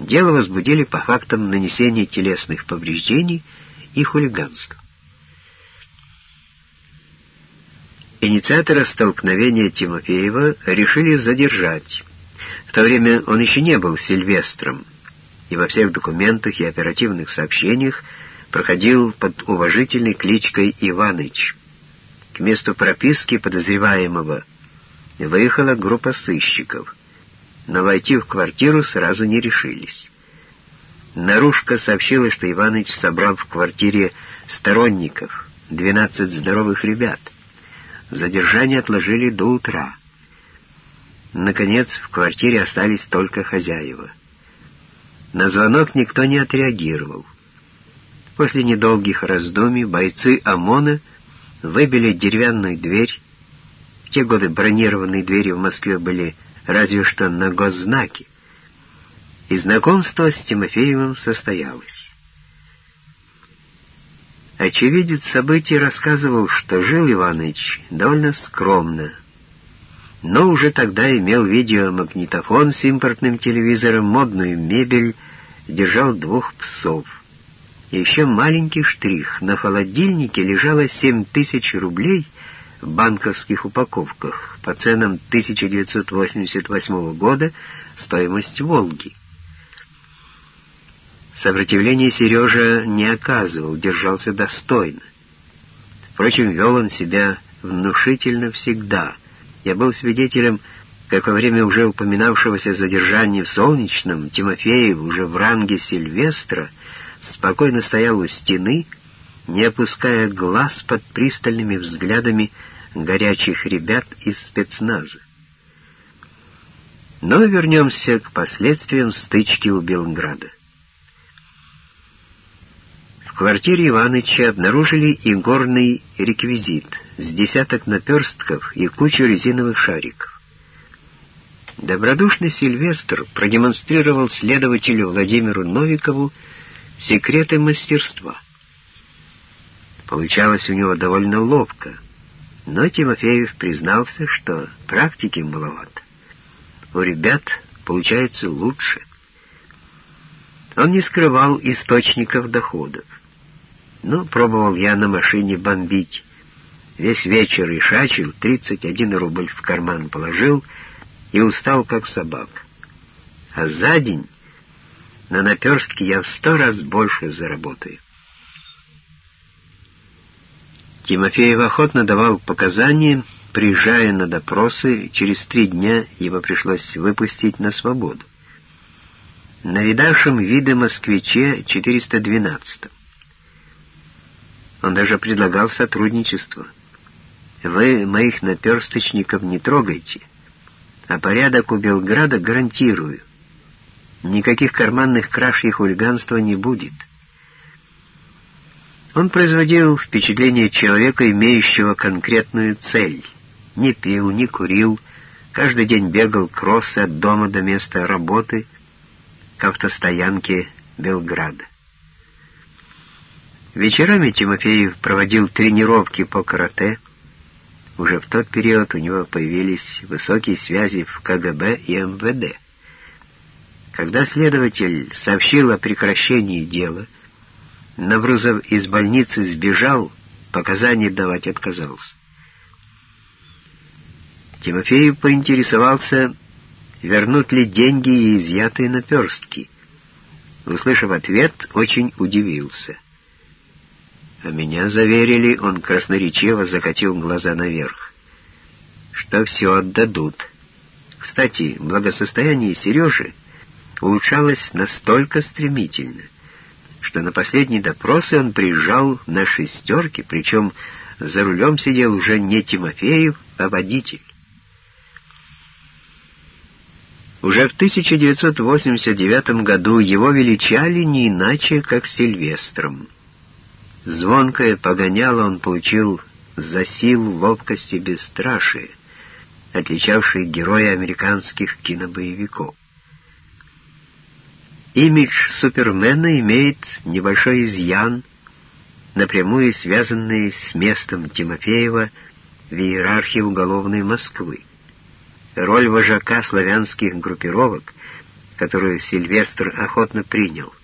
Дело возбудили по фактам нанесения телесных повреждений и хулиганства. Инициатора столкновения Тимофеева решили задержать. В то время он еще не был Сильвестром, и во всех документах и оперативных сообщениях проходил под уважительной кличкой Иваныч. К месту прописки подозреваемого выехала группа сыщиков, но войти в квартиру сразу не решились. Нарушка сообщила, что Иваныч собрал в квартире сторонников, 12 здоровых ребят — Задержание отложили до утра. Наконец, в квартире остались только хозяева. На звонок никто не отреагировал. После недолгих раздумий бойцы ОМОНа выбили деревянную дверь. В те годы бронированные двери в Москве были разве что на госзнаке. И знакомство с Тимофеевым состоялось. Очевидец событий рассказывал, что жил Иваныч довольно скромно, но уже тогда имел видеомагнитофон с импортным телевизором, модную мебель, держал двух псов. Еще маленький штрих. На холодильнике лежало 7 тысяч рублей банковских упаковках по ценам 1988 года стоимость «Волги». Сопротивления Сережа не оказывал, держался достойно. Впрочем, вел он себя внушительно всегда. Я был свидетелем, как во время уже упоминавшегося задержания в Солнечном Тимофеев уже в ранге Сильвестра спокойно стоял у стены, не опуская глаз под пристальными взглядами горячих ребят из спецназа. Но вернемся к последствиям стычки у Белграда квартире Иваныча обнаружили и горный реквизит с десяток наперстков и кучу резиновых шариков. Добродушный Сильвестр продемонстрировал следователю Владимиру Новикову секреты мастерства. Получалось у него довольно ловко, но Тимофеев признался, что практики маловато. У ребят получается лучше. Он не скрывал источников доходов. Ну, пробовал я на машине бомбить. Весь вечер и шачил, 31 рубль в карман положил и устал, как собак. А за день на наперстке я в сто раз больше заработаю. Тимофеев охотно давал показания, приезжая на допросы, через три дня его пришлось выпустить на свободу. На видавшем виды москвиче 412 он даже предлагал сотрудничество. Вы моих наперсточников не трогайте, а порядок у Белграда гарантирую. Никаких карманных краж и хулиганства не будет. Он производил впечатление человека, имеющего конкретную цель. Не пил, не курил, каждый день бегал кроссы от дома до места работы к автостоянке Белграда. Вечерами Тимофеев проводил тренировки по карате. Уже в тот период у него появились высокие связи в КГБ и МВД. Когда следователь сообщил о прекращении дела, Наврузов из больницы сбежал, показания давать отказался. Тимофеев поинтересовался, вернут ли деньги и изъятые наперстки. Услышав ответ, очень удивился — а меня заверили, он красноречиво закатил глаза наверх, что все отдадут. Кстати, благосостояние Сережи улучшалось настолько стремительно, что на последние допросы он приезжал на шестерке, причем за рулем сидел уже не Тимофеев, а водитель. Уже в 1989 году его величали не иначе, как Сильвестром. Звонкое погоняло он получил за силу, ловкость и бесстрашие, отличавшие героя американских кинобоевиков. Имидж Супермена имеет небольшой изъян, напрямую связанный с местом Тимофеева в иерархии уголовной Москвы. Роль вожака славянских группировок которую Сильвестр охотно принял.